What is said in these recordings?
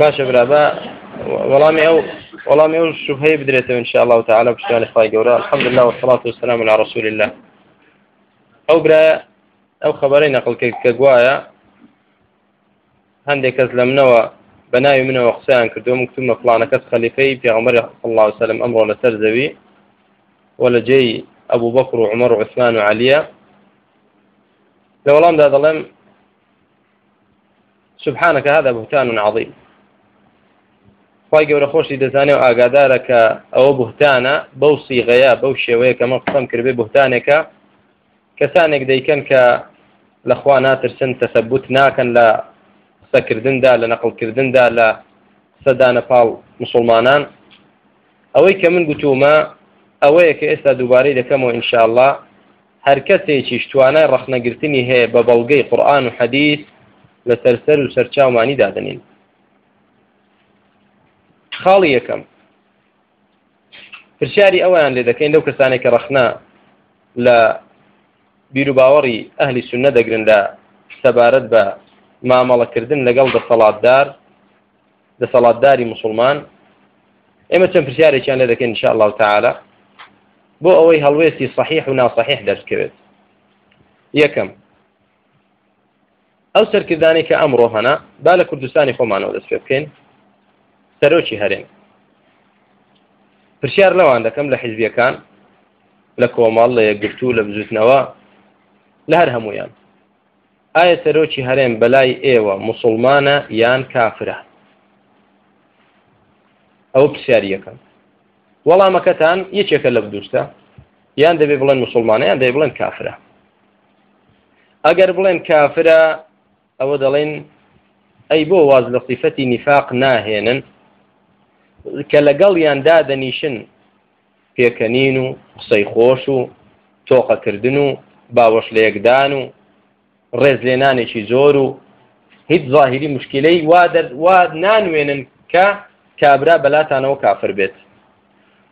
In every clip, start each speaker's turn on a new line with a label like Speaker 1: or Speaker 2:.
Speaker 1: باشە برابە وەڵامی ئەو وەڵامی ئەو شوبهەیە بدرێتەوە انشاءله و تعاالە پشتیانی خخوای گەورە الحەمدلله وسلاات وسلام على رسول الله ئەو برایە ئەو خبرەی نەقلکەی کە گوایە هەندێک کەس لە منەوە بەناوی منەوە قسەیان کردو مکتومە پلانەکەس خەلیفەی پێغمەری الله وسلم ئەمڕۆ لەسەر زەوی وە لە جێی ئەبوو بەکر و عمر و عوسمان و عالیە لە وەڵامدا دەڵێم سبحانك هذا بهتان عظيم خی گەورە خۆشی دەزانێت و ئاگادارە کە ئەوە بهتانە بەو سیغەیە بەو شێوەیە کە من قسەم کردێ بهتانێکە کەسانێک دەیکەن کە لەخوا ناترسن تەسەبوت ناکەن لە قسەکردندا لە نەقلکردندا لە سەدانە پاڵ مسلمانان ئەوەی کە من گوتومە ئەوەیە کە ئێستا دووبارەی دەکەمەوە ئینشاءله هەر کەسێکی شتوانە ڕخنەگرتنی هەیە بە بەڵگەی قورآن و حەدیث لە سەرسەر و سەرچاومانی دادنین خاڵی یەکەم پرسیاری ئەویان لێ دەکەین لەو کەسانێک کە ڕەخنا لە بیر و باوەڕی ئەهلی سونە دەگرن لە سەبارەت بە مامەڵەکردن لەگەڵ دەسەڵاتدار دەسەڵاتداری مسلمان ئێمە چەند پرسیارێکیان لێ دەکەین انشاء الله تعالى بۆ ئەوەی هەڵوێستی صحیح و ناسەحیح دەستکەوێت یەکەم ئەو سەرکردانی کە ئەمڕۆ هەنا با لە کوردستانی خۆمانەوە دەست پێ بکەین سەرۆکی هەرێن پرسیار لەوان دەکەم لە حیزبیەکان لە کۆماڵ لە یەکگرتو لە بزوتنەوە لە هەر هەمویان ئایا سەرۆکی هەرێن بەلای ئێوە مسلمانە یان کافرە ئەو پرسیاری یەکەم وەڵامەکەتان یەکێکە لە بدوستە یان دەبێ بڵێن مسلمانە یان دەی بڵێن کافرە ئەگەر بڵێن کافرە ئەوە دەڵێن ئەی بۆ واز لە قیفەتی نیفاق ناهێنن کە لەگەڵیان دادەنیشن پێکەنین و قسەی خۆش و تۆقەکردن و باوەش لە یەکدان و ڕێز لێنانێکی زۆر و هیچ ظاهری مشکلەی وا نانوێنن کە کابرا بەلاتانەوە کافر بێت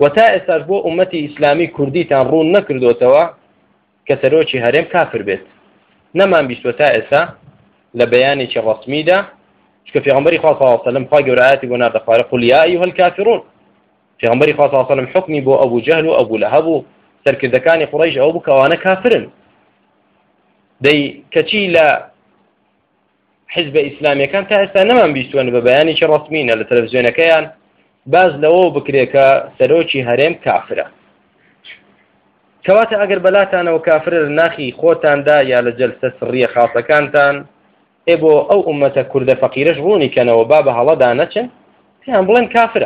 Speaker 1: و تا ئێستاش بۆ عومەتی ئیسلامی کوردیتان ڕوون نەکردوتەوە کە سەرۆکی هەرێم کافر بێت نەمان بیستوە تا ئێستا لە بەیانێکی ڕستمیدا چکە پێغمبەری خواسەلم پا گەورایەتی بۆ ناتەخوارە قولیایی هەلکافرون پێغمبەری خواسەلم حکمی بۆ ئەبوو جەهل و ئەبوو لە هەبوو سەرکردەکانی قڕیش ئەو بکەوانە کافرن دەی کەچی لە حزب ئیسلامیەکان تا ئێستا نەمان بیستوێن بە بەیانێکی ڕستمینە لە تەلەڤزیۆنەکەیان باز لەوە بکرێکە سەرۆکی هەرێم کافرە کەواتە ئەگەر بەلاتانەوە کافر ناخی خۆتاندا یا لە جلسە سڕیە خاڵەکانتان ابو او ئەو كرد کووردە فەقیرەش كان کەنەوە با بە هەڵەدا كافرة پێیان بڵێن كافر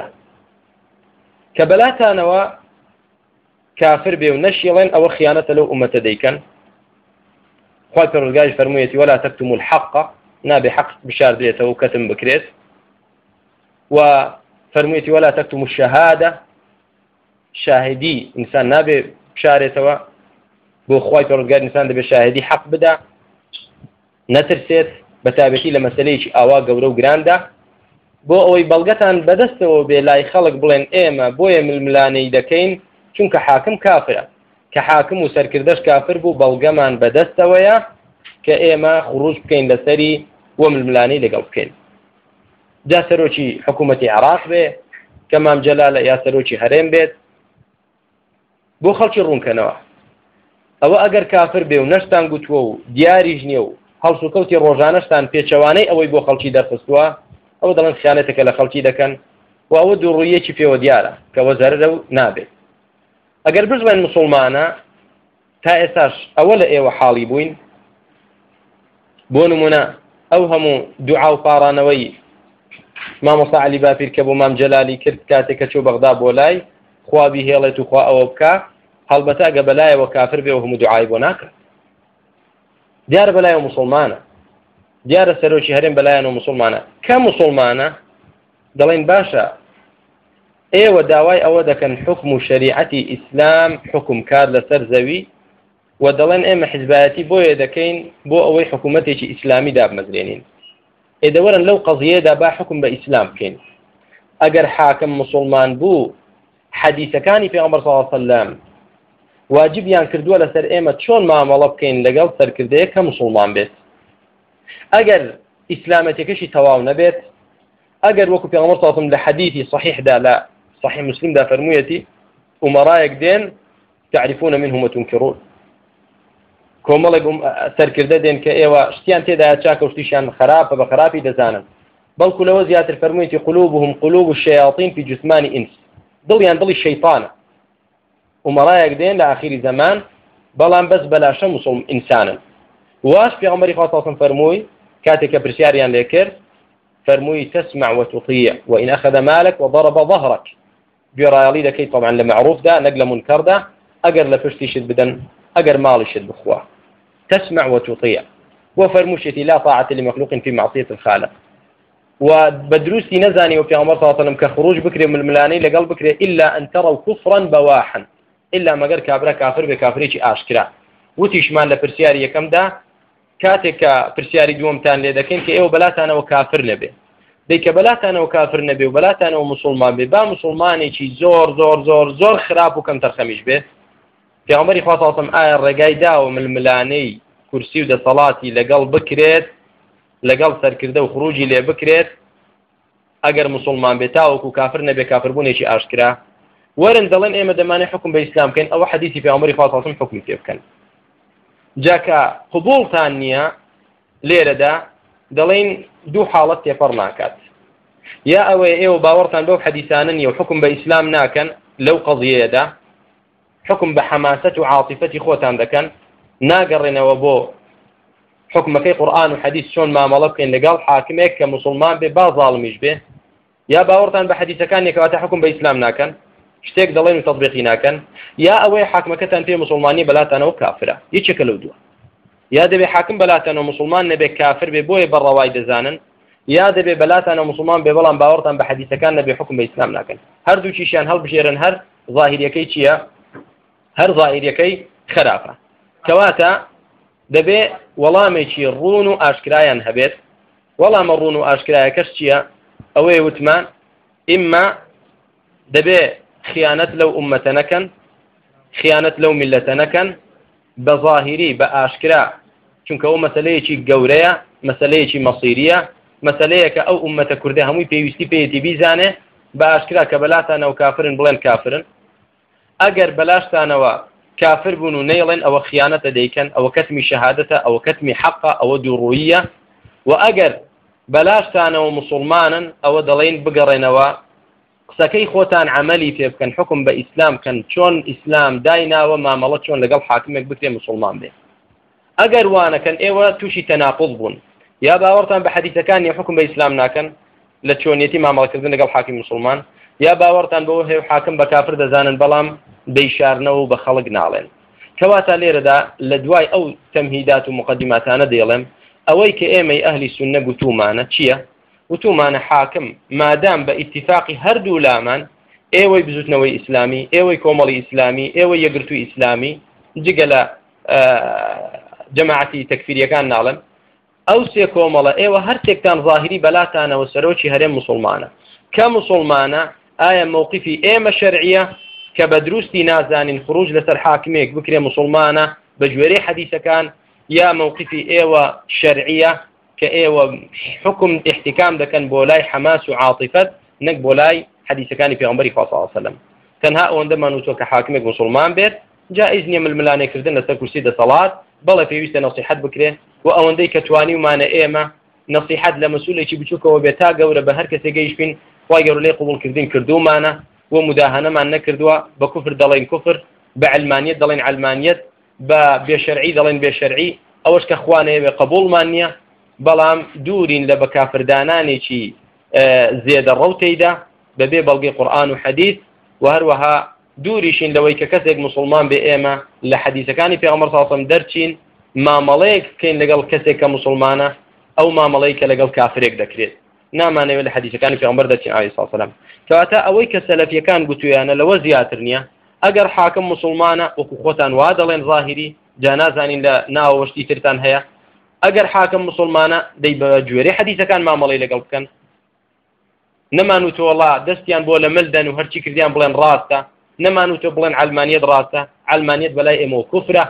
Speaker 1: کە بەلاتانەوە کافر بێ و نەشیڵێن ئەوە خیانەتە لەو ئومەتە دەیکەن ولا تكتم الحق نابێ حق بشار دێتەوە و بكريت بکرێت و فەرموویەتی وەلا تەکتم و شەهادە شاهدی ئینسان نابێ بشارێتەوە بۆ خی پەرۆگار انسان دەبێ شاهدی حق بدا نترسيت بە تابەتی لە مەسلەیەکی ئاوا گەورە و گراندا بۆ ئەوەی بەڵگەتان بەدەستەوە بێ لای خەڵک بڵێن ئێمە بۆیە ململانەی دەکەین چونکە حاکم کافرە کە حاکم و سەرکردش کافر بوو بەڵگەمان بەدەستەوەیە کە ئێمە خروج بکەین لەسەری وە ململانەی لەگەڵ بکەین جا سەرۆکی حکوومەتی عراق بێ کە مامجەلا لە یا سەرۆکی هەرێم بێت بۆ خەڵکی ڕوونکەنەوە ئەوە ئەگەر کافر بێ و نەشتان گوتووە و دیاریژ نییە و هەڵسوکەوتی ڕۆژانەشتان پێچەوانەی ئەوەی بۆ خەڵکی دەخستووە ئەوە دەڵەن خیانەتەکە لە خەڵکی دەکەن و ئەوە دووڕویەکی پێوە دیارە کەەوە زەرە و نابێت ئەگەر بزوێن مسلمانە تا ئێستاش ئەوە لە ئێوە حاڵی بووین بۆ نمونە ئەو هەموو دوعا و پارانەوەی مامۆستا علی باپیر کە بۆ مام جەلالی کرد کاتێک کە چۆ بەغدا بۆ لای خوابی هێڵێت و خوا ئەوە بکە هەڵبەتا گە بەلایەوە کافر بێ و هەموو دوعای بۆ ناکرد ديار بەلای مسلمانة ديار سروشي هرين هەرێم مسلمانة كمسلمانة دلين باشا مسلمانە دەڵێن باشە ئێوە إيوة داوای ئەوە دەکەن حکم و شریعەتی ئیسلام حکم کار لەسەر زەوی و دەڵێن ئێمە حیزبایەتی بۆیە دەکەین بۆ ئەوەی حکوومەتێکی ئیسلامی دابمەزرێنین ئێدەوەرن لەو قەزیەدا با حکم بە ئیسلام كين ئەگەر حاكم مسلمان كاني في عمر صلى الله عليه وسلم واجبیان کردووە لەسەر ئێمە چۆن مامەڵە بکەین لەگەڵ سەرکردەیە کە مسلمان بێت ئەگەر ئیسلامەتێکشی تەواو نەبێت ئەگەر وەکو پێمە ساڵم لە حەدیتی صحیحدا لە صحی مسلمدا فەرموویەتی ومەڕایەک دێن تعریفونە من هومەتون کڕون کۆمەڵێک سەرکردە دێن کە ئێوە شتیان تێدا چاکە شتیشان خراپە بە خراپی دەزانن بەڵکو لەوە زیاتر فەرموویەتی قلوبهم قلوب و شیاطین پی جسمانی ئینس دڵیان دڵی شەیطانە عمەڵایەک دێن لە زمان بلان بس بەس بەلاشە مسلم ئینسانن واش في خاتەڵسم خاصة فرموي كاتك لێ ليكر فرموي تسمع وتطيع وإن أخذ مالك وضرب ظهرك بێڕایڵی لكي طبعا لمعروف ده نقل منكر ده أقر لفشتي شد بدن أقر مالي شد بخواه تسمع وتطيع وفرموشتي لا طاعة لمخلوق في معصية الخالق وبدروسي نزاني وفي عمر صلى الله عليه وسلم كخروج بكري من الملاني لقل بكري إلا أن تروا كفرا بواحا إلا مەگەر کابرا کافر بێ کافرێکی ئاشکرا وتیشمان لە پرسیاری یەکەمدا کاتێک کە پرسیاری دووەمتان لێ دەکەین کە ئێوە بەلاتانەوە کافر نەبێ دیکە بەلاتانەوە کافر نەبێ و بەلاتانەوە مسلمان بێ با مسلمانێکی زۆر زۆر زۆر زۆر خراپ و کەم تەرخەمیش بێ پێغمبەری خواتاسم ئایا ڕێگای داوە ململانەی کورسی و دەسەڵاتی لەگەڵ بکرێت لەگەڵ سەرکردە و خروجی لێ بکرێت ئەگەر مسلمان بێت تاوەکو کافر نەبێ کافربوونێکی ئاشکرا ورن دلن ايما دماني حكم بإسلام كان او حديثي في عمري فاطمة صلى حكم كيف كان جاك قبول تانية ليرة دا دلين دو يا فرناكات يا اوي ايو باورتان بو حديثان نيو حكم بإسلام ناكن لو قضية دا حكم بحماسة وعاطفة خوتان ذكن ناقرنا وبو حكم في قرآن وحديث شون ما ملقين لقال حاكمك كمسلمان ببا ظالمش به يا باورتان بحديثة كان يكواتا حكم بإسلام ناكن شتێک دەڵێن و تطببیقی ناکەن یا ئەوەی حاکمەکەتان پێ مسلمانی بەلاتانەوە کافرە یەکێکە لەو دووە یا دەبێ حاکم بەلاتەنەوە مسلمان نەبێ کافر بێ بۆیە بەڕەوای دەزانن یا دەبێ بەلاتانە مسلمان بێ بەڵام باوەڕتان بە حەدیسەکان نەبێ حکم بە ئیسلام ناکەن هەردوو چیشیان هەڵبژێرن هەر ظاهریەکەی چییە هەر ظاهریەکەی خراپە کەواتە دەبێ وەڵامێکی ڕون و ئاشکرایان هەبێت وەڵامە ڕون و ئاشکرایەکەش چییە ئەوەی وتمان ئیمما دەبێ خیانەت لەو ئومەتە نەکەن خیانەت لەو میلەتە نەکەن بە ظاهری بە ئاشکرا چونکەەوە مەسلەیەکی گەورەیە مەسلەیەکی مەسیریە مەسلەیە کە ئەو ئومەتە کوردی هەمووی پێویستی پێێتی بیزانێ بە ئاشکرا کە بەلاتانەوە کافرن بڵێن کافرن ئەگەر بەلاشتانەوە کافر بوون و نەیڵێن ئەوە خیانەتە دەیکەن ئەوە کەتمی شەهادەتە ئەوە کەتمی حەقە ئەوە دووڕوویە و ئەگەر بەلاشتانەوە مسلمانن ئەوە دەڵێن بگەڕێنەوە قسەکەی خۆتان عملی پێ بکەن حکم بە ئیسلام کەن چۆن ئیسلام دایناوە مامەڵە چۆن لەگەڵ حاکمێک بکرێ مسلمان بێ ئەگەر وانەکەن ئێوە تووشی تەناقض بوون یا باوەڕتان بە حەدیثەکانی حکم بە ئیسلام ناکەن لە چۆنیەتی مامەڵەکردن لەگەڵ حاکم مسلمان یا باوەڕتان بەوە هێو حاکم بە کافر دەزانن بەڵام دەیشارنەوە و بە خەڵک ناڵێن کەواتە لێرەدا لە دوای ئەو تەمهیدات و مقدماتانە دێڵێم ئەوەی کە ئێمەی ئەهلی سونە گوتومانە چییە؟ وتومانە حاکم مادام بە ئیتیفاقی هەردوو لامان ئێوەی بزوتنەوەی ئیسلامی ئێوەی کۆمەڵی ئیسلامی ئێوە یەگرتووی ئیسلامی جگە لە جەماعتی تەکفیریەکان ناڵن ئەو سێ کۆمەڵە ئێوە هەرتێکتان ظاهری بەلاتانەوە سەرۆکی هەرێم مسلمانە کە مسلمانە ئایا مووقفی ئێمە شەرعیە کە بە دروستی نازانین خروج لەسەر حاکمێک بکرێ مسلمانە بە گوێرەی حەدیسەکان یا مووقفی ئێوە شەرعیە كأيوة حكم احتكام ده كان بولاي حماس وعاطفة نك بولاي حديث كان في غنبري صلى الله عليه وسلم كان تنهاء وندما نوتو كحاكمك مسلمان بير جائز نيم الملاني كردن لسا كرسي ده صلاة بلا في ويست نصيحة بكره وأو كتواني ومانا إيما نصيحة لمسؤولة كي بشوكا وبيتا قورة بهر كسي قيش بين ويقروا لي قبول كردين كردو مانا ومداهنة مانا كردوا بكفر دلين كفر بعلمانية دلين علمانية بشرعي دلين بشرعي أوش كأخواني بقبول مانية بەڵام دوورین لە بەکافردانانێکی زێدە ڕوتەیدا بەبێ بەڵگەی قورآن و حەدیث و هەروەها دووریشین لەوەی کە کەسێک مسلمان بێ ئێمە لە حەدیثەکانی پێغمەر ساسم دەرچین مامەڵەیەک بکەین لەگەڵ کەسێک کە مسلمانە ئەو مامەڵەی کە لەگەڵ کافرێک دەکرێت نامانەوێت لە حەدیثەکانی پێغمبەر دەچین ئاوی ساسەلم کەواتە ئەوەی کە سەلەفیەکان گوتویانە لەوە زیاتر نییە ئەگەر حاکم مسلمانە وەکو خۆتان وا دەڵێن ظاهری جا نازانین لە ناوەشتی ترتان هەیە اگر حاکم مسلمانە دەی بە گوێری حەدیثەکان مامەڵی لەگەڵ بکەن نەمان و تۆڵا دەستیان بۆ لە ملدن و هەرچی کردیان بڵێن ڕاستە نەمان و تۆ بڵێن ئەلمانیت ڕاستە ئەلمانیت بەلای ئێمە و کوفرە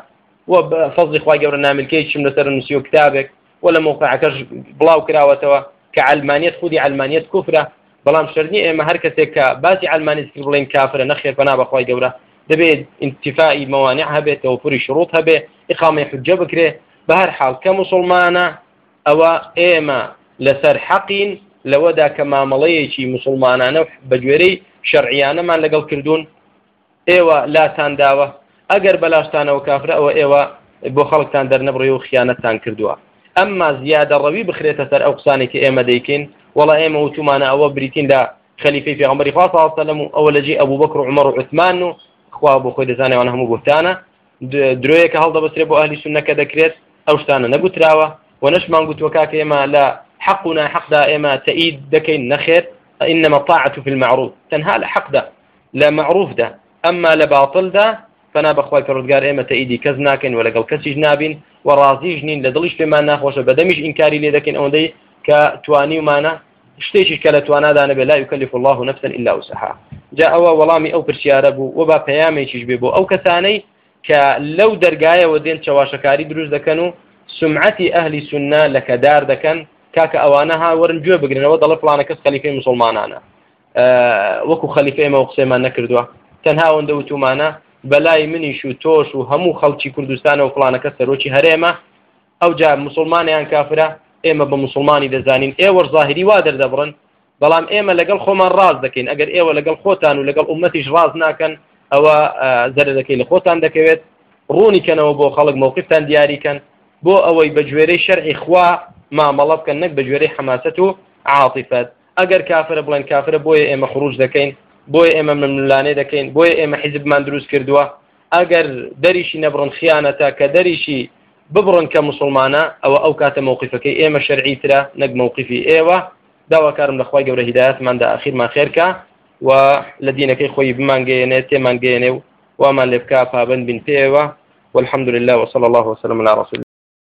Speaker 1: و فەزی خخوای گەورە نامیلکەیشم لەسەر نووسی و کتابێک و لە موقعەکەش بڵاو کراوەتەوە کە ئەلمانیت خودی ئەلمانیت کوفرە بەڵام شەرنی ئێمە هەر کەسێک کە باسی ئەلمانیت بڵێن کافرە نەخێر پەنا بەخوای گەورە دەبێت انتفاعی مەوانع هەبێت تەوفری شروط هەبێ إقامة حجة بكري بە هەر حالکە مسلمانە ئەوە ئێمە لەسەر حەقین لەوەدا کە مامەڵەیەکی مسلمانانە بەگوێرەی شەرعیانەمان لەگەڵ کردوون ئێوە لاتان داوە ئەگەر بەلاشتانەوە کافرە ئەوە ئێوە بۆ خەڵکتان دەرنەبڕی و خیانەتان کردووە ئەمما زیادە ڕەوی بخرێتە سەر ئەو قسانێکی ئێمە دەیکەین وڵا ئێمە وتومانە ئەوە بریتیندا خەلیفی پێغمبەری خوا سەلم و ئەوە لەجێ ئەبوو بەکر و عمر و عثمان و خوا بۆ خۆی دەزانێوان هەموو بوتانە درۆیەکە هەڵدەبەسرێ بۆ ئالی سونەکە دەکرێت ئەو شتانە نەگوتراوە و نەشمان گوتوەکا وكاك ئێمە لا حقنا حقدا ئێمە تەئید دەکەین نخير إنما الطاعة في المعروف تنهى لحق ده لا معروف ده أما لباطل ده فنا بخوای كرود ئێمە تەئیدی کەس ناکەین و لەگەڵ کەسیش نابین و ڕازیش نین لە دڵیش پێمان ناخۆشە بەدەمیش ئینکاری لێ دەکەین ئەوەندەی کە توانی ومانە شتێکی کە لا يكلف الله نفسا إلا وسعها جاء ئەوە أو ئەو ربو وبا و شجبيبو أو كثاني کە لەو دەرگایەوە دێن چاواشەکاری دروست دەکەن و سمعەتی ئەهلی سنە لە کەدار دەکەن کاکە ئەوانە ها وەرن گوێ بگرنەوە دەڵە پلانە کەس خەلیفەی مسلمانانە وەکو خەلیفەیمەوە قسەمان نەکردووە تەنها ئەوەندە وتومانە بەلای منیش و تۆش و هەموو خەڵکی کوردستانەوە پلانەکە سەرۆکی هەرێمە ئەو جا مسلمانیان کافرە ئێمە بە مسلمانی دەزانین ئێوە ظاهری وا دەردەبڕن بەڵام ئێمە لەگەڵ خۆمان ڕاز دەکەین ئەگەر ئێوە لەگەڵ خۆتان و لەگەڵ عومەتیش ڕاز ناکەن ئەوە زەر دەکەی لە خۆتان دەکەوێت ڕوونیکەنەوە بۆ خەڵک مووقفتان دیاریکەن بۆ ئەوەی بە جوێرەی شەرعی خوا مامەڵە بکەن نەک بە جوێرەی حماست و عاتیفەت ئەگەر کافرە بڵێن کافرە بۆیە ئێمە خروج دەکەین بۆیە ئێمە ملانێ دەکەین بۆیە ئێمە حیزبمان دروست کردووە ئەگەر دەریشی نەبڕن خیانەتە کە دەریشی ببڕن کە مسلمانە ئەوە ئەو کاتە مووقفەکەی ئێمە شەرعیترا نەک مووقفی ئێوە داواکارم لەخوای گەورە هیداەتماندا ئاخیرمان خێرکە و لدينا كي خوي بمانگەێنێ تێمانگەێنێ و وامان لێ بکە پابند والحمد لله وصلى الله وسلم على رسول